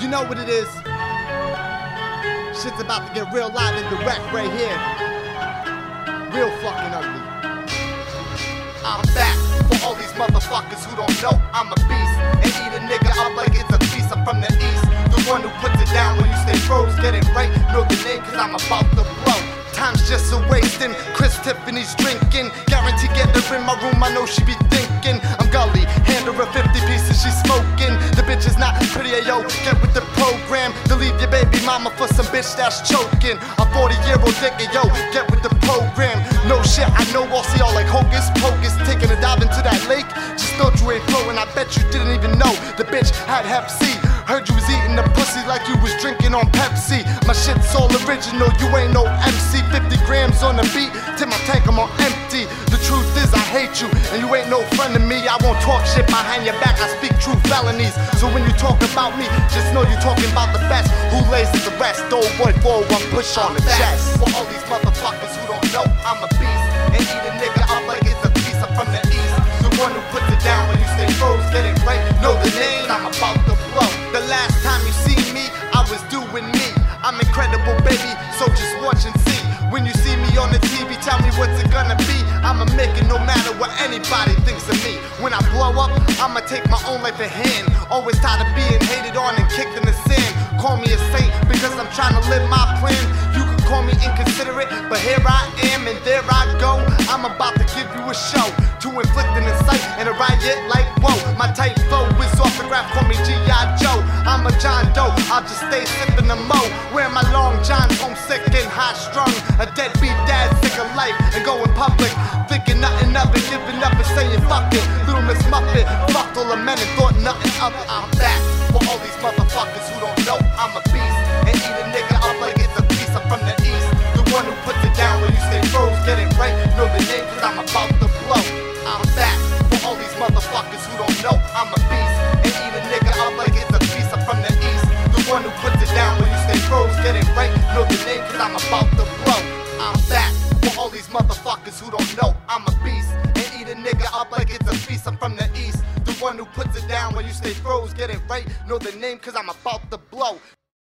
You know what it is. Shit's about to get real live and direct right here. Real fucking ugly. I'm back for all these motherfuckers who don't know I'm a beast. And eat a nigga up like it's a feast. I'm from the east. The one who puts it down when you stay froze. Get it right, know the name, cause I'm about to blow. Time's just a wasting. Chris Tiffany's drinking. Guarantee get her in my room, I know she be thinking. I'm gully, hand her a 50 pieces, she smoking. The bitch is not pretty, yo. Get mama for some bitch that's choking. A 40 year old nigga, yo. Get with the program. No shit, I know I'll see all like hocus pocus. Taking a dive into that lake. Just thought you ain't flowing. I bet you didn't even know the bitch had Hep C. Heard you was eating the pussy like you was drinking on Pepsi. My shit's all original, you ain't no MC. 50 grams on the beat, till my tank I'm on empty. The truth is, I hate you, and you ain't no friend of me. I won't talk shit behind your back, I speak true felonies. So when you talk about me, just know you're talking about rest? Old boy 401 push on the chest. For all these motherfuckers who don't know, I'm a beast. And eat a nigga up like it's a piece. I'm from the east. The one who puts it down when you stay froze. Get it right, know the name. I'm about to blow. The last time you see me, I was doing me. I'm incredible, baby, so just watch and see. When you see me on the TV, tell me what's it gonna be. I'ma make it no matter what anybody thinks of me. When I blow up, I'ma take my own life in hand. Always tired of being hated me inconsiderate, but here I am and there I go. I'm about to give you a show to inflict an insight and a riot like whoa. My tight flow is off the graph, call me G.I. Joe. I'm a John Doe, I'll just stay sipping the mo. Wear my long johns, homesick and high strung. A deadbeat about to blow. I'm back for all these motherfuckers who don't know I'm a beast. And eat a nigga up like it's a piece. I'm from the east. The one who puts it down when you stay froze. Get it right, know the name, cause I'm about to blow. I'm back for all these motherfuckers who don't know I'm a beast. And eat a nigga up like it's a feast. I'm from the east. The one who puts it down when you stay froze. Get it right, know the name, cause I'm about to blow.